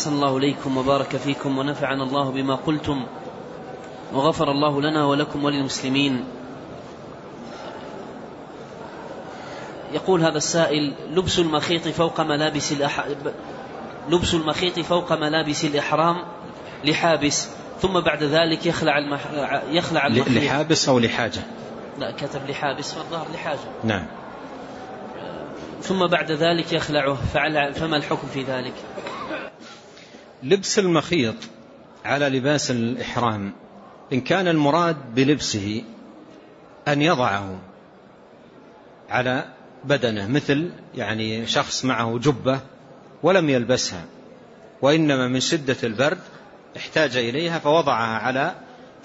أحسن الله إليكم وبارك فيكم ونفعنا الله بما قلتم وغفر الله لنا ولكم وللمسلمين. يقول هذا السائل لبس المخيط فوق ملابس الأح... لبس المخيط فوق ملابس الإحرام لحابس ثم بعد ذلك يخلع المح... يخلع المخيط. لحابس أو لحاجة؟ لا كتب لحابس فالظهر لحاجة. نعم. ثم بعد ذلك يخلعه فعل فما الحكم في ذلك؟ لبس المخيط على لباس الإحرام إن كان المراد بلبسه أن يضعه على بدنه مثل يعني شخص معه جبة ولم يلبسها وإنما من شدة البرد احتاج إليها فوضعها على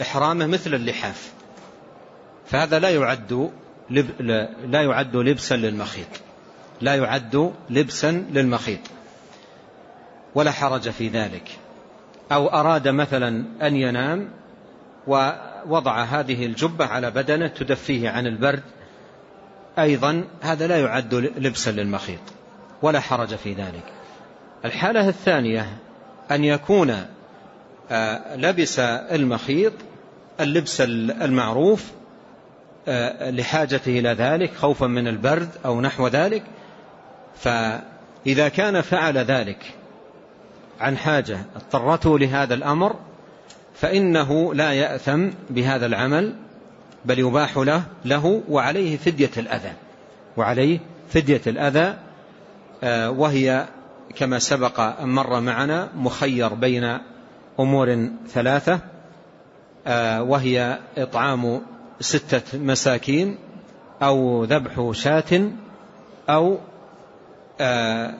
إحرامه مثل اللحاف. فهذا لا يعد لا يعد لبسا للمخيط لا يعد لبسا للمخيط. ولا حرج في ذلك. أو أراد مثلا أن ينام ووضع هذه الجبة على بدنه تدفيه عن البرد أيضا هذا لا يعد لبسا للمخيط ولا حرج في ذلك. الحالة الثانية أن يكون آه، لبس المخيط اللبس المعروف آه، لحاجته إلى ذلك خوفا من البرد أو نحو ذلك. فإذا كان فعل ذلك عن حاجة اضطرته لهذا الأمر فإنه لا يأثم بهذا العمل بل يباح له, له وعليه فدية الأذى. وعليه فدية الأذى آه، وهي كما سبق أن مر معنا مخير بين أمور ثلاثة آه، وهي إطعام ستة مساكين أو ذبح شاة أو آه،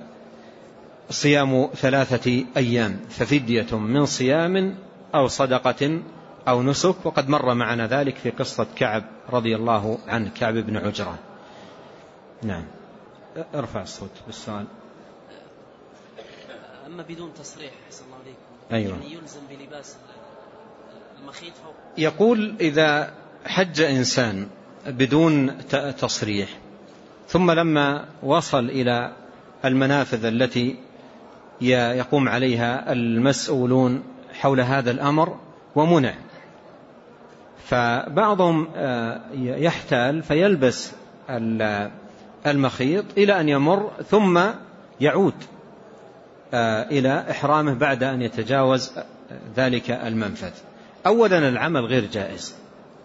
صيام ثلاثة أيام ففدية من صيام أو صدقة أو نسك. وقد مر معنا ذلك في قصة كعب رضي الله عنه كعب بن عجرة نعم. ارفع الصوت بالسؤال. أما بدون تصريح حسن الله عليكم. أيوة. يعني يلزم بلباس المخيط فوق. يقول إذا حج إنسان بدون تصريح ثم لما وصل إلى المنافذ التي يقوم عليها المسؤولون حول هذا الأمر ومنع. فبعضهم آه، يحتال فيلبس المخيط إلى أن يمر ثم يعود آه، إلى إحرامه بعد أن يتجاوز ذلك المنفذ. أولا العمل غير جائز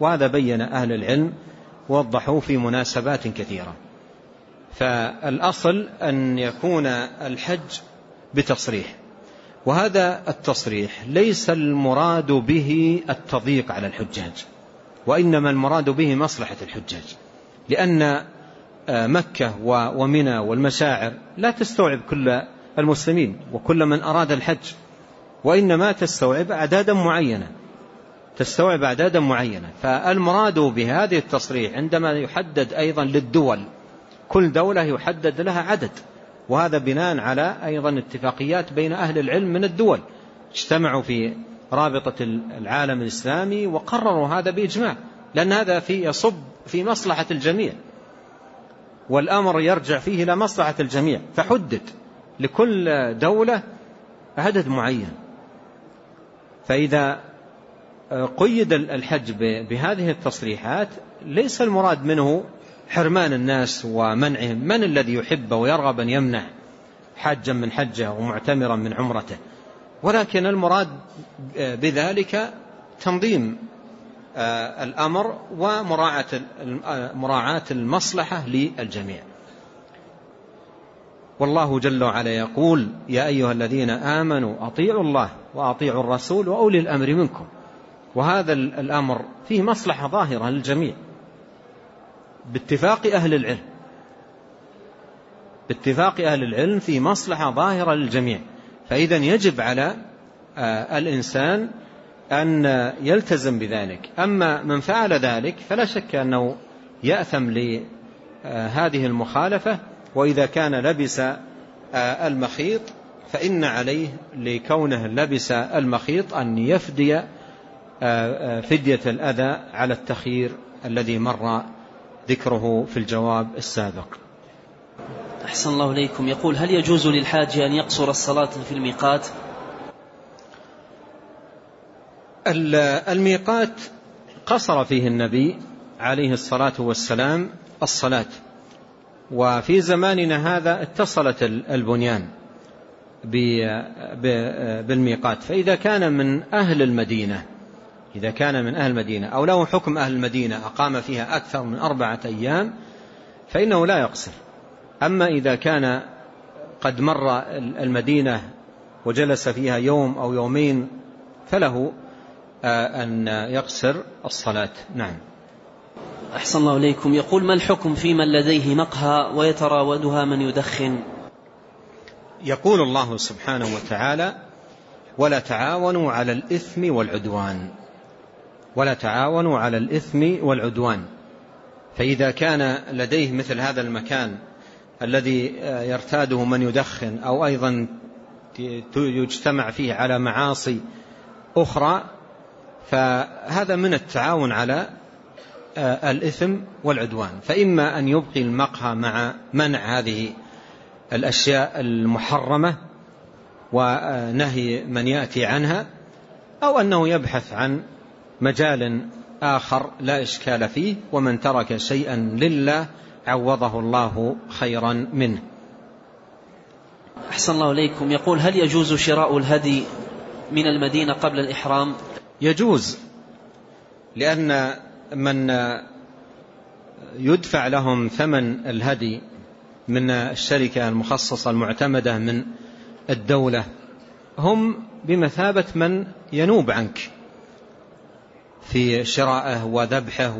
وهذا بين أهل العلم وضحوا في مناسبات كثيرة. فالأصل أن يكون الحج بتصريح. وهذا التصريح ليس المراد به التضييق على الحجاج وإنما المراد به مصلحة الحجاج لأن آه، مكة ومنى والمشاعر لا تستوعب كل المسلمين وكل من أراد الحج وإنما تستوعب أعدادا معينة تستوعب أعدادا معينة. فالمراد بهذه التصريح عندما يحدد أيضا للدول كل دولة يحدد لها عدد. وهذا بناء على أيضا اتفاقيات بين أهل العلم من الدول. اجتمعوا في رابطة العالم الإسلامي وقرروا هذا بإجماع لأن هذا في يصب في مصلحة الجميع والأمر يرجع فيه إلى مصلحة الجميع. فحدد لكل دولة عدد معين. فإذا قيد الحج بهذه التصريحات ليس المراد منه حرمان الناس ومنعهم. من الذي يحب ويرغب أن يمنع؟ حاجا من حجه ومعتمرا من عمرته. ولكن المراد بذلك تنظيم آه، الأمر ومراعاة مراعاة المصلحة للجميع. والله جل وعلا يقول يا أيها الذين آمنوا أطيعوا الله وأطيعوا الرسول وأولي الأمر منكم. وهذا الأمر فيه مصلحة ظاهرة للجميع. باتفاق أهل العلم. باتفاق أهل العلم في مصلحة ظاهرة للجميع. فإذا يجب على آه، الإنسان أن يلتزم بذلك. أما من فعل ذلك فلا شك أنه يأثم لهذه المخالفة. وإذا كان لبس آه، المخيط فإن عليه لكونه لبس المخيط أن يفدي آه، فدية الأذى على التخيير الذي مر ذكره في الجواب السابق. أحسن الله إليكم. يقول هل يجوز للحاج أن يقصر الصلاة في الميقات؟ الميقات قصر فيه النبي عليه الصلاة والسلام الصلاة وفي زماننا هذا اتصلت البنيان بالميقات. فإذا كان من أهل المدينة إذا كان من أهل المدينة أو له حكم أهل المدينة أقام فيها أكثر من أربعة أيام فإنه لا يقصر. أما إذا كان قد مر المدينة وجلس فيها يوم أو يومين فله آه، أن يقصر الصلاة. نعم. أحسن الله إليكم. يقول ما الحكم في من لديه مقهى ويتراودها من يدخن؟ يقول الله سبحانه وتعالى ولا تعاونوا على الإثم والعدوان. ولا تعاونوا على الإثم والعدوان. فإذا كان لديه مثل هذا المكان الذي يرتاده من يدخن أو أيضا يجتمع فيه على معاصي أخرى فهذا من التعاون على الإثم والعدوان. فإما أن يبقي المقهى مع منع هذه الأشياء المحرمة ونهي من يأتي عنها أو أنه يبحث عن مجال آخر لا إشكال فيه ومن ترك شيئا لله عوضه الله خيرا منه. أحسن الله إليكم. يقول هل يجوز شراء الهدي من المدينة قبل الإحرام؟ يجوز لأن من يدفع لهم ثمن الهدي من الشركة المخصصة المعتمدة من الدولة هم بمثابة من ينوب عنك. في شرائه وذبحه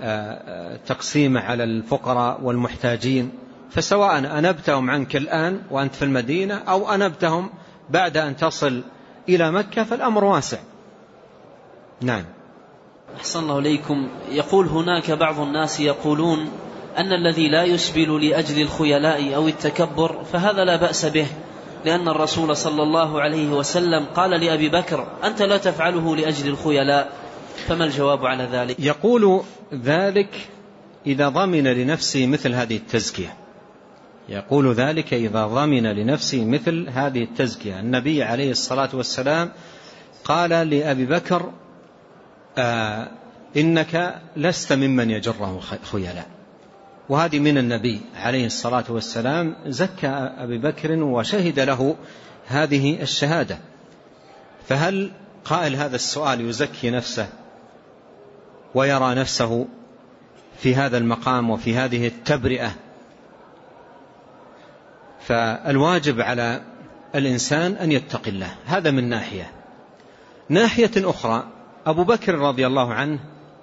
وتقسيمه على الفقراء والمحتاجين. فسواء أنبتهم عنك الآن وأنت في المدينة أو أنبتهم بعد أن تصل إلى مكة فالأمر واسع. نعم. أحسن الله إليكم. يقول هناك بعض الناس يقولون أن الذي لا يسبل لأجل الخيلاء أو التكبر فهذا لا بأس به. لأن الرسول صلى الله عليه وسلم قال لأبي بكر أنت لا تفعله لأجل الخيلاء فما الجواب على ذلك؟ يقول ذلك إذا ضمن لنفسه مثل هذه التزكية. يقول ذلك إذا ضمن لنفسه مثل هذه التزكية. النبي عليه الصلاة والسلام قال لأبي بكر آه إنك لست ممن يجره خيلاء. وهذه من النبي عليه الصلاة والسلام زكى أبي بكر وشهد له هذه الشهادة. فهل قائل هذا السؤال يزكي نفسه ويرى نفسه في هذا المقام وفي هذه التبرئة؟ فالواجب على الإنسان أن يتقي الله. هذا من ناحية. ناحية أخرى أبو بكر رضي الله عنه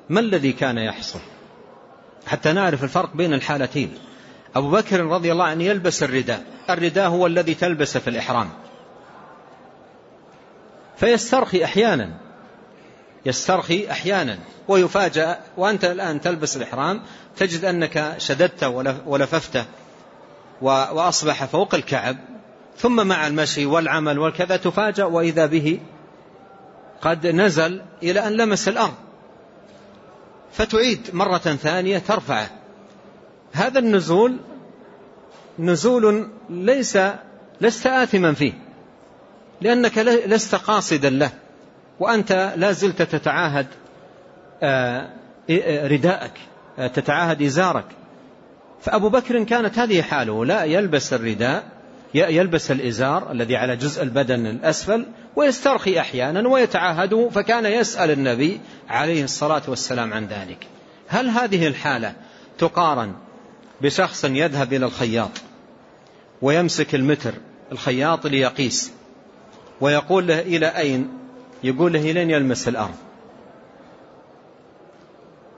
ما الذي كان يحصل؟ حتى نعرف الفرق بين الحالتين. أبو بكر رضي الله عنه يلبس الرداء. الرداء هو الذي تلبس في الإحرام. فيسترخي أحيانا. يسترخي أحيانا. ويفاجأ. وأنت الآن تلبس الإحرام. تجد أنك شددت ولففته. وأصبح فوق الكعب. ثم مع المشي والعمل والكذا تفاجأ. وإذا به قد نزل إلى أن لمس الأرض. فتعيد مرة ثانية ترفعه. هذا النزول نزول ليس لست آثما فيه لأنك لست قاصدا له وأنت لا زلت تتعاهد آه، رداءك آه، تتعاهد إزارك. فأبو بكر كانت هذه حاله لا يلبس الرداء يلبس الإزار الذي على جزء البدن الأسفل ويسترخي أحيانا ويتعاهده فكان يسأل النبي عليه الصلاة والسلام عن ذلك. هل هذه الحالة تقارن بشخص يذهب إلى الخياط ويمسك المتر الخياط ليقيس ويقول له إلى أين؟ يقول له لين يلمس الأرض؟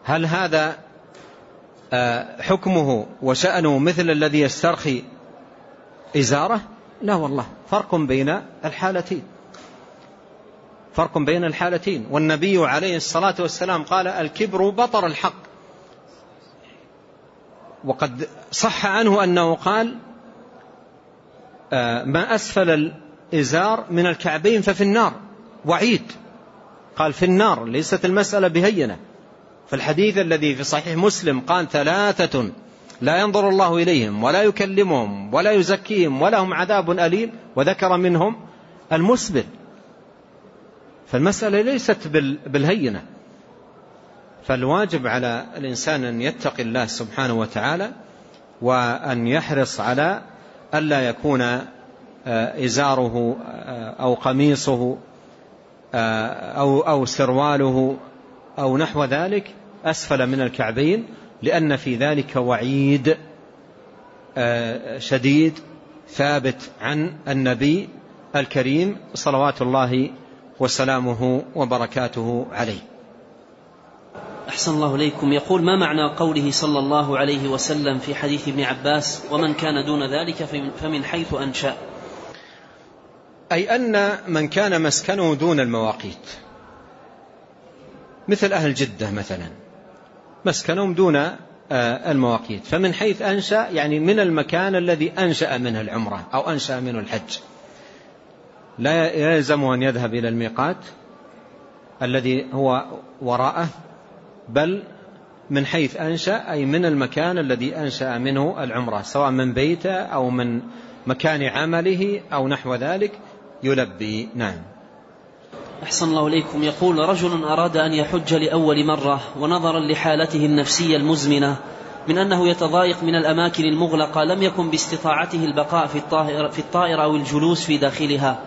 هل هذا آه، حكمه وشأنه مثل الذي يسترخي إزارة؟ لا والله فرق بين الحالتين. فرق بين الحالتين. والنبي عليه الصلاة والسلام قال الكبر بطر الحق. وقد صح عنه أنه قال آه، ما أسفل الإزار من الكعبين ففي النار. وعيد. قال في النار. ليست المسألة بهينة. فالحديث الذي في صحيح مسلم قال ثلاثة لا ينظر الله إليهم ولا يكلمهم ولا يزكيهم ولهم عذاب أليم. وذكر منهم المسبل. فالمسألة ليست بالهينة. فالواجب على الإنسان أن يتقي الله سبحانه وتعالى وأن يحرص على ألا يكون آه، إزاره آه، أو قميصه آه، أو, أو سرواله أو نحو ذلك أسفل من الكعبين لأن في ذلك وعيد شديد ثابت عن النبي الكريم صلوات الله وسلامه وبركاته عليه. أحسن الله إليكم. يقول ما معنى قوله صلى الله عليه وسلم في حديث ابن عباس ومن كان دون ذلك فمن حيث أنشأ؟ أي أن من كان مسكنه دون المواقيت. مثل أهل جدة مثلا. مسكنهم دون آه، المواقيت. فمن حيث أنشأ يعني من المكان الذي أنشأ منه العمرة أو أنشأ منه الحج. لا يلزم أن يذهب إلى الميقات الذي هو وراءه بل من حيث أنشأ أي من المكان الذي أنشأ منه العمرة سواء من بيته أو من مكان عمله أو نحو ذلك يلبي. نعم. أحسن الله إليكم. يقول رجل أراد أن يحج لأول مرة ونظرا لحالته النفسية المزمنة من أنه يتضايق من الأماكن المغلقة لم يكن باستطاعته البقاء في الطائرة, في الطائرة أو الجلوس في داخلها.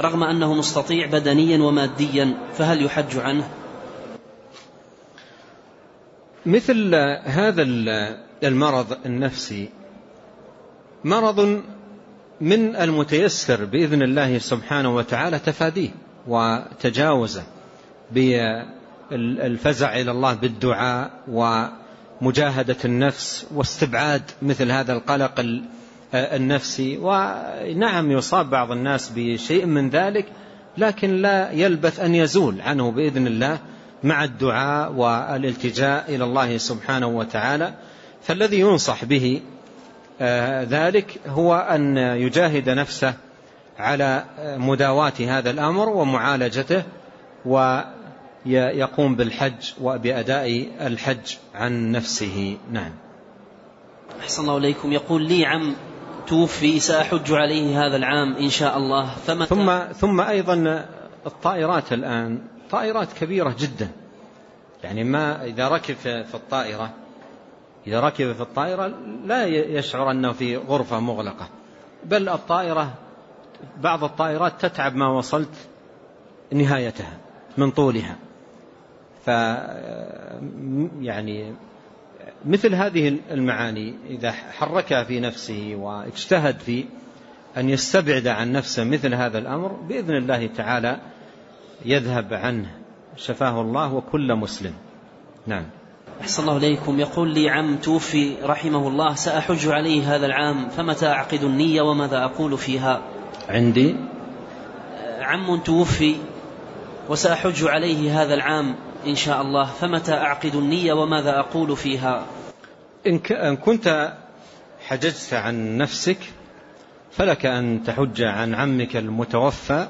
رغم أنه مستطيع بدنيا وماديا فهل يحج عنه؟ مثل هذا المرض النفسي مرض من المتيسر بإذن الله سبحانه وتعالى تفاديه وتجاوزه بالفزع إلى الله بالدعاء ومجاهدة النفس واستبعاد مثل هذا القلق النفسي ونعم يصاب بعض الناس بشيء من ذلك لكن لا يلبث أن يزول عنه بإذن الله مع الدعاء والالتجاء إلى الله سبحانه وتعالى. فالذي ينصح به آه، ذلك هو أن يجاهد نفسه على مداواة هذا الأمر ومعالجته ويقوم بالحج وبأداء الحج عن نفسه. نعم. أحسن الله إليكم. يقول لي عم توفي سأحج عليه هذا العام إن شاء الله. فمتى ثم, ثم أيضا الطائرات الآن طائرات كبيرة جدا. يعني ما إذا ركب في الطائرة إذا ركب في الطائرة لا يشعر أنه في غرفة مغلقة. بل الطائرة بعض الطائرات تتعب ما وصلت نهايتها من طولها. ف يعني مثل هذه المعاني إذا حركها في نفسه واجتهد في أن يستبعد عن نفسه مثل هذا الأمر بإذن الله تعالى يذهب عنه. شفاه الله وكل مسلم. نعم. أحسن الله إليكم. يقول لي عم توفي رحمه الله سأحج عليه هذا العام فمتى أعقد النية وماذا أقول فيها؟ عندي. عم توفي وسأحج عليه هذا العام إن شاء الله. فمتى أعقد النية وماذا أقول فيها؟ إن كنت حججت عن نفسك فلك أن تحج عن عمك المتوفى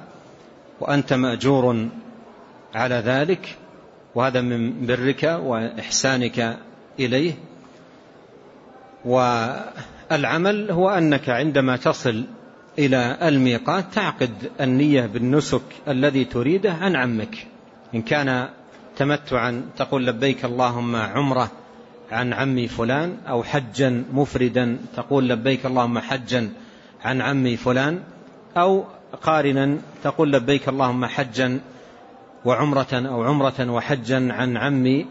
وأنت مأجور على ذلك وهذا من برك وإحسانك إليه. والعمل هو أنك عندما تصل إلى الميقات تعقد النية بالنسك الذي تريده عن عمك. إن كان تمتعا تقول لبيك اللهم عمرة عن عمي فلان أو حجا مفردا تقول لبيك اللهم حجا عن عمي فلان أو قارنا تقول لبيك اللهم حجا وعمرة أو عمرة وحجا عن عمي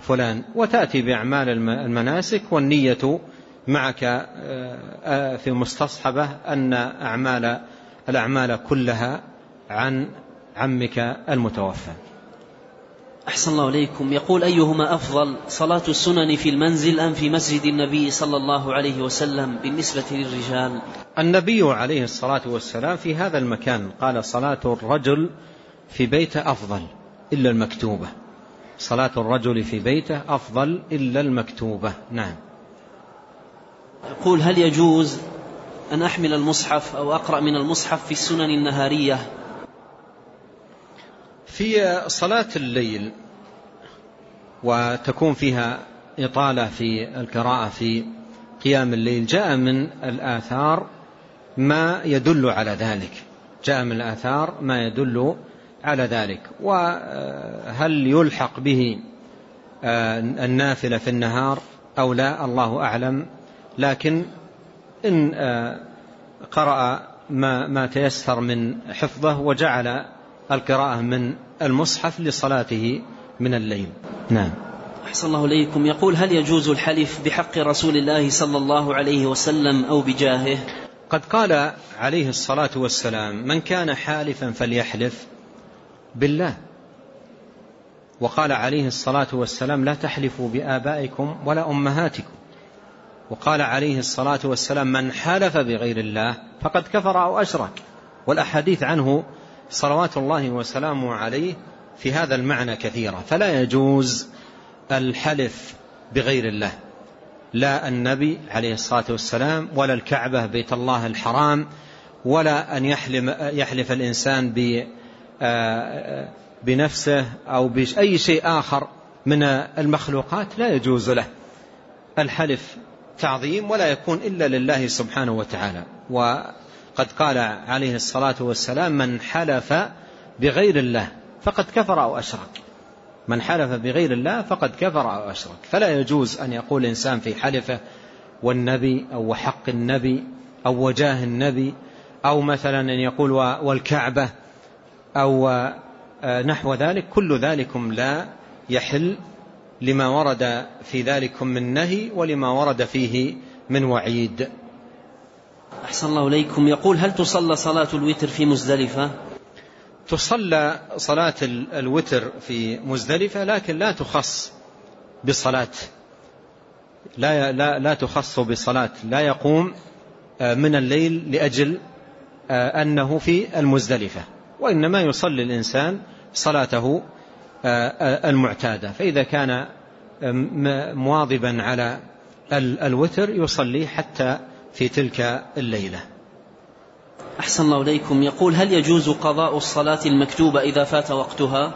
فلان. وتأتي بأعمال المناسك والنية معك آه، آه، في مستصحبة أن أعمال الأعمال كلها عن عمك المتوفى. أحسن الله إليكم يقول أيهما أفضل صلاة السنن في المنزل أم في مسجد النبي صلى الله عليه وسلم بالنسبة للرجال؟ النبي عليه الصلاة والسلام في هذا المكان قال صلاة الرجل في بيته أفضل إلا المكتوبة. صلاة الرجل في بيته أفضل إلا المكتوبة. نعم. يقول هل يجوز أن أحمل المصحف أو أقرأ من المصحف في السنن النهارية؟ في صلاة الليل وتكون فيها إطالة في القراءة في قيام الليل جاء من الآثار ما يدل على ذلك. جاء من الآثار ما يدل على ذلك. وهل يلحق به النافلة في النهار أو لا؟ الله أعلم. لكن إن قرأ ما, ما تيسر من حفظه وجعل القراءة من المصحف لصلاته من الليل. نعم. أحسن الله إليكم. يقول هل يجوز الحلف بحق رسول الله صلى الله عليه وسلم أو بجاهه؟ قد قال عليه الصلاة والسلام من كان حالفا فليحلف بالله. وقال عليه الصلاة والسلام لا تحلفوا بآبائكم ولا أمهاتكم. وقال عليه الصلاة والسلام من حلف بغير الله فقد كفر أو أشرك. والأحاديث عنه صلوات الله وسلامه عليه في هذا المعنى كثيرة. فلا يجوز الحلف بغير الله. لا النبي عليه الصلاة والسلام ولا الكعبة بيت الله الحرام ولا أن يحلم يحلف الإنسان آه، بنفسه أو بأي شيء آخر من المخلوقات لا يجوز له. الحلف تعظيم ولا يكون إلا لله سبحانه وتعالى. وقد قال عليه الصلاة والسلام من حلف بغير الله فقد كفر أو أشرك. من حلف بغير الله فقد كفر أو أشرك. فلا يجوز أن يقول إنسان في حلفه والنبي أو وحق النبي أو وجاه النبي أو مثلا أن يقول والكعبة أو آه، نحو ذلك. كل ذلكم لا يحل لما ورد في ذلكم من نهي ولما ورد فيه من وعيد. أحسن الله إليكم. يقول هل تصلى صلاة الوتر في مزدلفة؟ تصلى صلاة الوتر في مزدلفة لكن لا تخص بصلاة لا, لا, لا تخص بصلاة لا يقوم آه، من الليل لأجل آه، أنه في المزدلفة. وإنما يصلي الإنسان صلاته آه، المعتادة. فإذا كان مواظبا على الوتر يصلي حتى في تلك الليلة. أحسن الله إليكم. يقول هل يجوز قضاء الصلاة المكتوبة إذا فات وقتها؟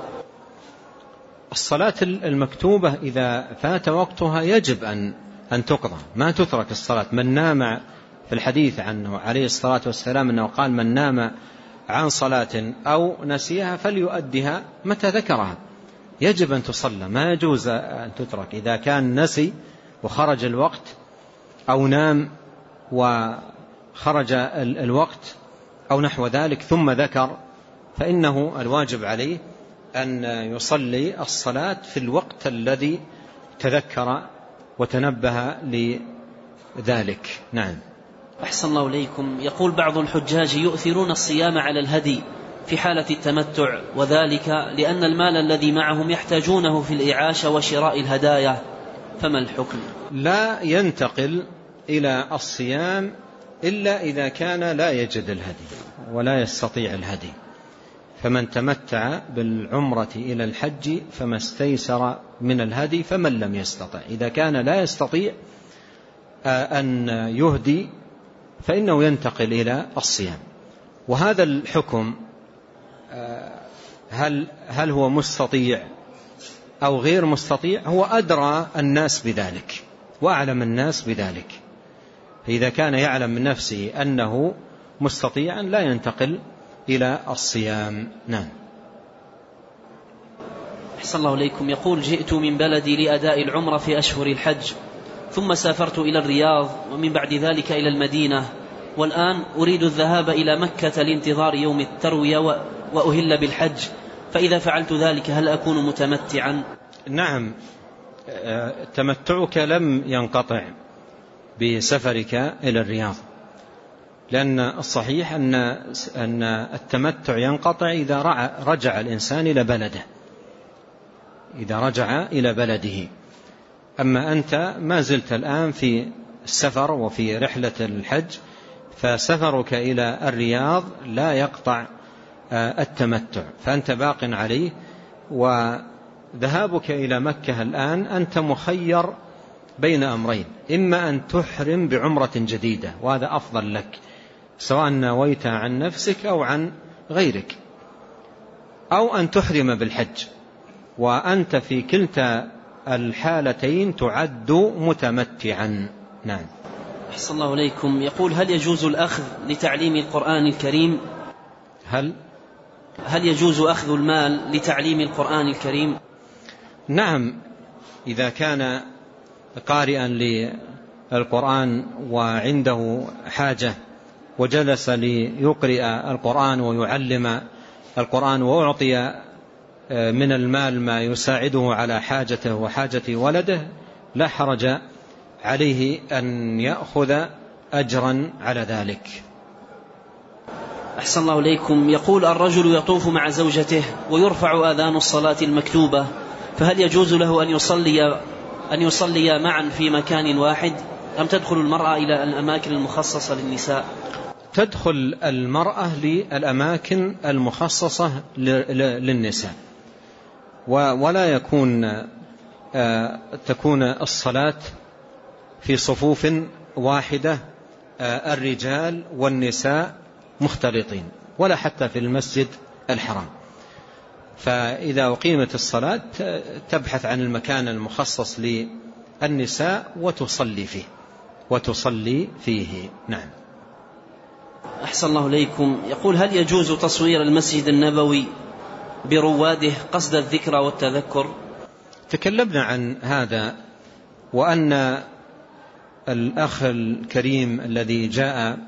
الصلاة المكتوبة إذا فات وقتها يجب أن أن تقضى. ما تترك الصلاة. من نام في الحديث عنه عليه الصلاة والسلام أنه قال من نام عن صلاة أو نسيها فليؤدها متى ذكرها. يجب أن تصلى. ما يجوز أن تترك. إذا كان نسي وخرج الوقت أو نام وخرج الوقت أو نحو ذلك ثم ذكر فإنه الواجب عليه أن يصلي الصلاة في الوقت الذي تذكر وتنبه لذلك. نعم. أحسن الله إليكم. يقول بعض الحجاج يؤثرون الصيام على الهدي في حالة التمتع وذلك لأن المال الذي معهم يحتاجونه في الإعاشة وشراء الهدايا. فما الحكم؟ لا ينتقل إلى الصيام إلا إذا كان لا يجد الهدي ولا يستطيع الهدي. فمن تمتع بالعمرة إلى الحج فما استيسر من الهدي فمن لم يستطع. إذا كان لا يستطيع آه، أن يهدي فإنه ينتقل إلى الصيام. وهذا الحكم آه، هل هل هو مستطيع أو غير مستطيع؟ هو أدرى الناس بذلك وأعلم الناس بذلك. فإذا كان يعلم من نفسه أنه مستطيعا لا ينتقل إلى الصيام. نعم. أحسن الله إليكم. يقول جئت من بلدي لأداء العمرة في أشهر الحج ثم سافرت إلى الرياض ومن بعد ذلك إلى المدينة والآن أريد الذهاب إلى مكة لانتظار يوم التروية وأهل بالحج. فإذا فعلت ذلك هل أكون متمتعا؟ نعم. آه، تمتعك لم ينقطع. بسفرك إلى الرياض. لأن الصحيح أن أن التمتع ينقطع إذا رجع الإنسان إلى بلده. إذا رجع إلى بلده. أما أنت ما زلت الآن في السفر وفي رحلة الحج فسفرك إلى الرياض لا يقطع آه، التمتع. فأنت باق عليه وذهابك إلى مكة الآن أنت مخير بين أمرين. إما أن تحرم بعمرة جديدة وهذا أفضل لك سواء نويت عن نفسك أو عن غيرك. أو أن تحرم بالحج وأنت في كلتا الحالتين تعد متمتعا. نعم. أحسن الله إليكم. يقول هل يجوز الأخذ لتعليم القرآن الكريم؟ هل؟ هل يجوز أخذ المال لتعليم القرآن الكريم؟ نعم. إذا كان قارئا للقرآن وعنده حاجة وجلس ليقرئ القرآن ويعلم القرآن وأعطي آه، من المال ما يساعده على حاجته وحاجة ولده لا حرج عليه أن يأخذ أجرا على ذلك. أحسن الله إليكم. يقول الرجل يطوف مع زوجته ويرفع آذان الصلاة المكتوبة فهل يجوز له أن يصلي أن يصلي معا في مكان واحد أم تدخل المرأة إلى الأماكن المخصصة للنساء؟ تدخل المرأة للأماكن المخصصة للنساء. ولا يكون آه، تكون الصلاة في صفوف واحدة آه، الرجال والنساء مختلطين ولا حتى في المسجد الحرام. فإذا أقيمت الصلاة تبحث عن المكان المخصص للنساء وتصلي فيه وتصلي فيه. نعم. أحسن الله إليكم. يقول هل يجوز تصوير المسجد النبوي برواده قصد الذكرى والتذكر؟ تكلمنا عن هذا وأن الأخ الكريم الذي جاء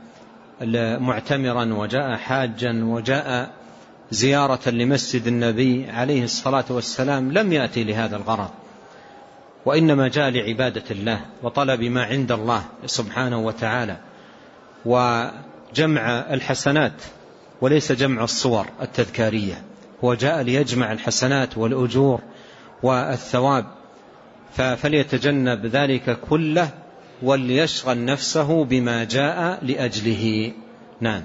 معتمرا وجاء حاجا وجاء زيارة لمسجد النبي عليه الصلاة والسلام لم يأتي لهذا الغرض وإنما جاء لعبادة الله وطلب ما عند الله سبحانه وتعالى وجمع الحسنات وليس جمع الصور التذكارية هو جاء ليجمع الحسنات والأجور والثواب فليتجنب ذلك كله وليشغل نفسه بما جاء لأجله. نعم.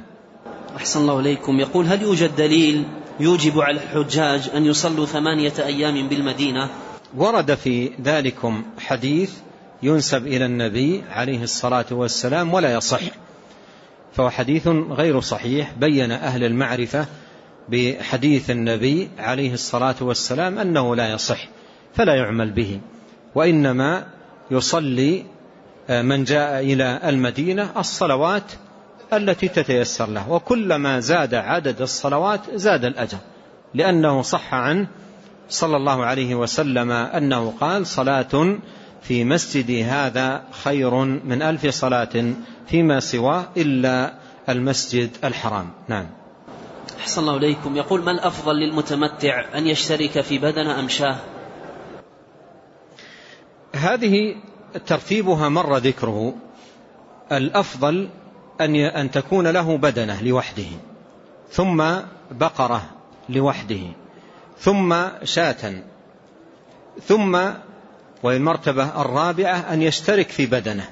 أحسن الله إليكم. يقول هل يوجد دليل يوجب على الحجاج أن يصلوا ثمانية أيام بالمدينة؟ ورد في ذلكم حديث ينسب إلى النبي عليه الصلاة والسلام ولا يصح. فهو حديث غير صحيح. بين أهل المعرفة بحديث النبي عليه الصلاة والسلام أنه لا يصح فلا يعمل به. وإنما يصلي من جاء إلى المدينة الصلوات التي تتيسر له. وكلما زاد عدد الصلوات زاد الأجر. لأنه صح عنه صلى الله عليه وسلم أنه قال صلاة في مسجدي هذا خير من ألف صلاة فيما سواه إلا المسجد الحرام. نعم. أحسن الله إليكم. يقول ما الأفضل للمتمتع أن يشترك في بدن أم شاه؟ هذه ترتيبها مر ذكره. الأفضل أن أن تكون له بدنة لوحده ثم بقرة لوحده ثم شاة ثم والمرتبة الرابعة أن يشترك في بدنة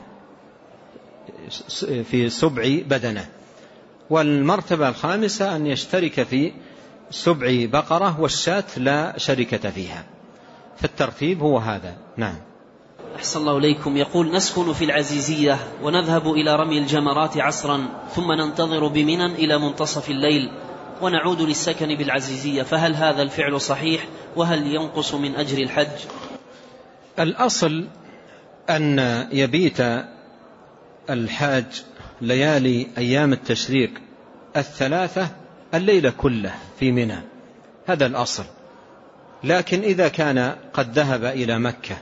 في سبع بدنة. والمرتبة الخامسة أن يشترك في سبع بقرة والشاة لا شركة فيها. فالترتيب هو هذا. نعم. أحسن الله إليكم. يقول نسكن في العزيزية ونذهب إلى رمي الجمرات عصرا ثم ننتظر بمنى إلى منتصف الليل ونعود للسكن بالعزيزية. فهل هذا الفعل صحيح؟ وهل ينقص من أجر الحج؟ الأصل أن يبيت الحاج ليالي أيام التشريق الثلاثة الليلة كله في منى. هذا الأصل. لكن إذا كان قد ذهب إلى مكة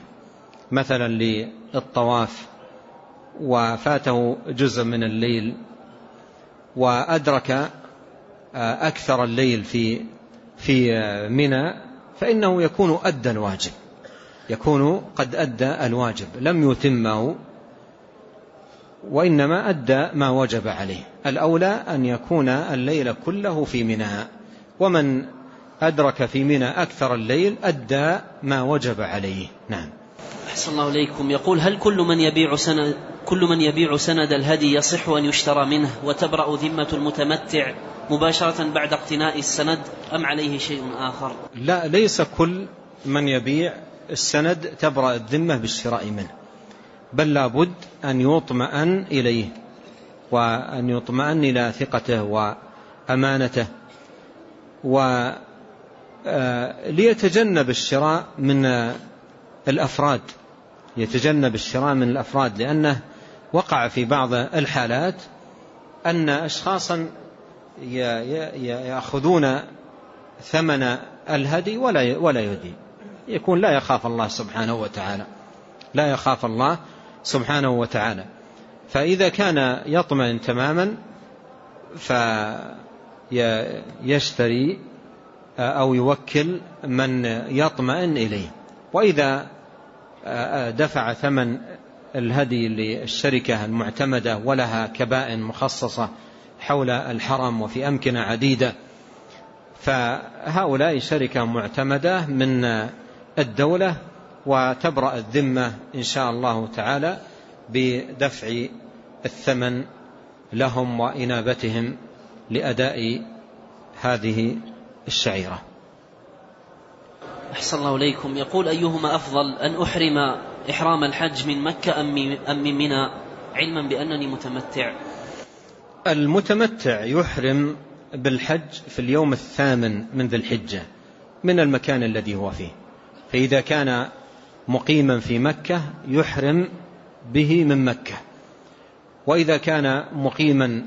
مثلا للطواف وفاته جزء من الليل وأدرك آه، أكثر الليل في في آه، منى فإنه يكون أدى الواجب. يكون قد أدى الواجب. لم يتمه وإنما أدى ما وجب عليه. الأولى أن يكون الليل كله في منى. ومن أدرك في منى أكثر الليل أدى ما وجب عليه. نعم. أحسن الله إليكم. يقول هل كل من يبيع سند كل من يبيع سند الهدي يصح أن يشترى منه وتبرأ ذمة المتمتع مباشرة بعد اقتناء السند أم عليه شيء آخر؟ لا ليس كل من يبيع السند تبرأ الذمة بالشراء منه بل لابد أن يطمئن إليه وأن يطمئن إلى ثقته وأمانته و آه، الشراء من الأفراد يتجنب الشراء من الأفراد لأنه وقع في بعض الحالات أن أشخاصا يأخذون ثمن الهدي ولا ولا يكون لا يخاف الله سبحانه وتعالى. لا يخاف الله سبحانه وتعالى. فإذا كان يطمئن تماما فيشتري أو يوكل من يطمئن إليه. وإذا دفع ثمن الهدي للشركة المعتمدة ولها كبائن مخصصة حول الحرم وفي أمكنة عديدة. فهؤلاء شركة معتمدة من الدولة وتبرأ الذمة إن شاء الله تعالى بدفع الثمن لهم وإنابتهم لأداء هذه الشعيرة. أحسن الله إليكم. يقول أيهما أفضل أن أحرم إحرام الحج من مكة أم من منى؟ علما بأنني متمتع. المتمتع يحرم بالحج في اليوم الثامن من ذي الحجة من المكان الذي هو فيه. فإذا كان مقيما في مكة يحرم به من مكة. وإذا كان مقيما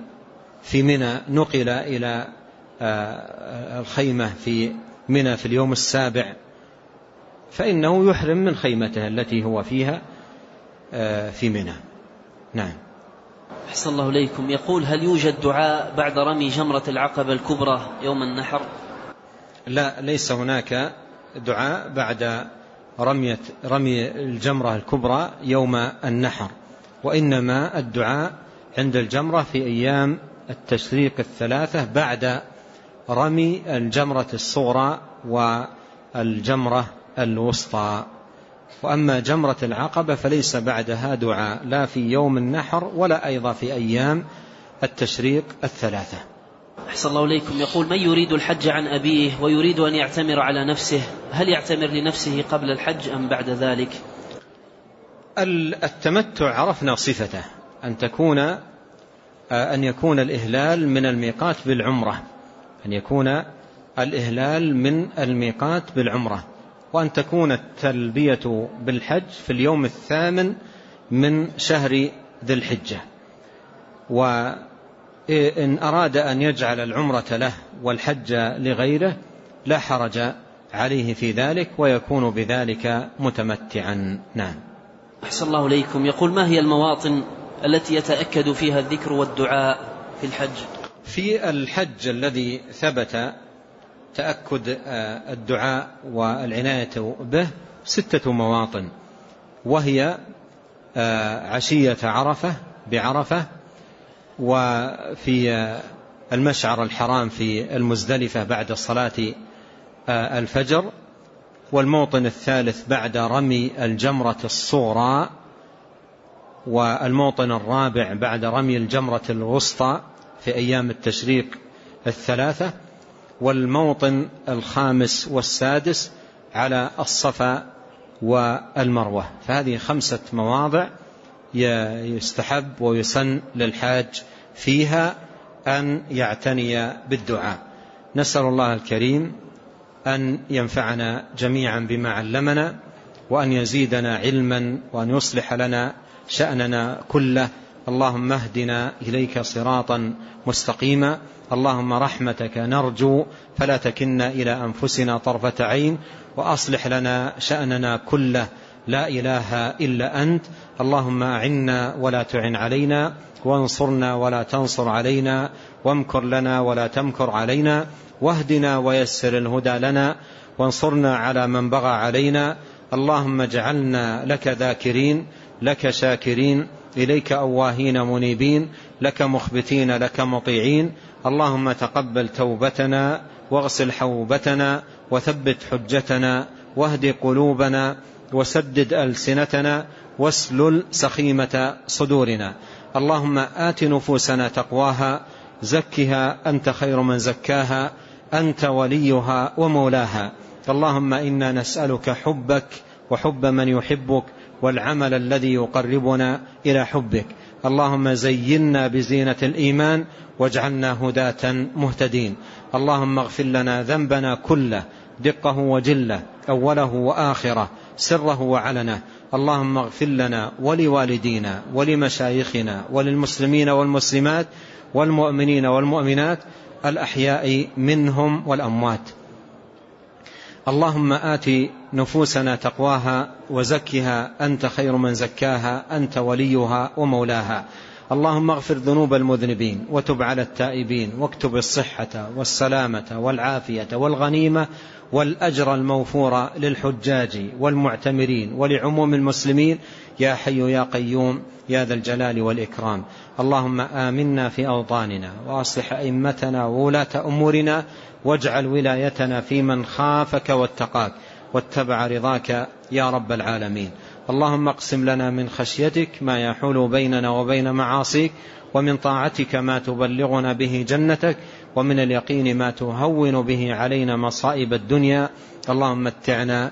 في منى نقل إلى آه، الخيمة في منى في اليوم السابع فإنه يحرم من خيمته التي هو فيها آه، في منى. نعم. أحسن الله إليكم. يقول هل يوجد دعاء بعد رمي جمرة العقبة الكبرى يوم النحر؟ لا ليس هناك دعاء بعد رمية رمي الجمرة الكبرى يوم النحر. وإنما الدعاء عند الجمرة في أيام التشريق الثلاثة بعد رمي الجمرة الصغرى والجمرة الوسطى. وأما جمرة العقبة فليس بعدها دعاء لا في يوم النحر ولا أيضا في أيام التشريق الثلاثة. أحسن الله إليكم. يقول من يريد الحج عن أبيه ويريد أن يعتمر على نفسه هل يعتمر لنفسه قبل الحج أم بعد ذلك؟ التمتع عرفنا صفته أن تكون أن يكون الإهلال من الميقات بالعمرة أن يكون الإهلال من الميقات بالعمرة. وأن تكون التلبية بالحج في اليوم الثامن من شهر ذي الحجة. وإن أراد أن يجعل العمرة له والحج لغيره لا حرج عليه في ذلك ويكون بذلك متمتعا. نعم. أحسن الله إليكم. يقول ما هي المواطن التي يتأكد فيها الذكر والدعاء في الحج؟ في الحج الذي ثبت تأكد آه، الدعاء والعناية به ستة مواطن وهي آه، عشية عرفة بعرفة وفي آه، المشعر الحرام في المزدلفة بعد صلاة الفجر والموطن الثالث بعد رمي الجمرة الصغرى والموطن الرابع بعد رمي الجمرة الوسطى في أيام التشريق الثلاثة. والموطن الخامس والسادس على الصفا والمروة. فهذه خمسة مواضع يستحب ويسن للحاج فيها أن يعتني بالدعاء. نسأل الله الكريم أن ينفعنا جميعا بما علمنا وأن يزيدنا علما وأن يصلح لنا شأننا كله اللهم اهدنا إليك صراطا مستقيما. اللهم رحمتك نرجو. فلا تكلنا إلى أنفسنا طرفة عين. وأصلح لنا شأننا كله. لا إله إلا أنت. اللهم أعنا ولا تعن علينا. وانصرنا ولا تنصر علينا. وامكر لنا ولا تمكر علينا. واهدنا ويسر الهدى لنا. وانصرنا على من بغى علينا. اللهم اجعلنا لك ذاكرين لك شاكرين. إليك أواهين منيبين لك مخبتين لك مطيعين. اللهم تقبل توبتنا واغسل حوبتنا وثبت حجتنا واهد قلوبنا وسدد ألسنتنا واسلل سخيمة صدورنا. اللهم آت نفوسنا تقواها زكها أنت خير من زكاها أنت وليها ومولاها. اللهم إنا نسألك حبك وحب من يحبك والعمل الذي يقربنا إلى حبك. اللهم زينا بزينة الإيمان واجعلنا هداة مهتدين. اللهم اغفر لنا ذنبنا كله دقه وجله أوله وآخره سره وعلنه. اللهم اغفر لنا ولوالدينا ولمشايخنا وللمسلمين والمسلمات والمؤمنين والمؤمنات الأحياء منهم والأموات. اللهم آت نفوسنا تقواها وزكها أنت خير من زكاها أنت وليها ومولاها. اللهم اغفر ذنوب المذنبين وتب على التائبين واكتب الصحة والسلامة والعافية والغنيمة والأجر الموفور للحجاج والمعتمرين ولعموم المسلمين يا حي يا قيوم يا ذا الجلال والإكرام. اللهم آمنا في أوطاننا وأصلح أئمتنا وولاة أمورنا واجعل ولايتنا في من خافك واتقاك واتبع رضاك يا رب العالمين. اللهم اقسم لنا من خشيتك ما يحول بيننا وبين معاصيك ومن طاعتك ما تبلغنا به جنتك ومن اليقين ما تهون به علينا مصائب الدنيا. اللهم متعنا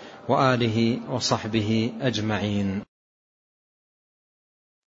وآله وصحبه أجمعين.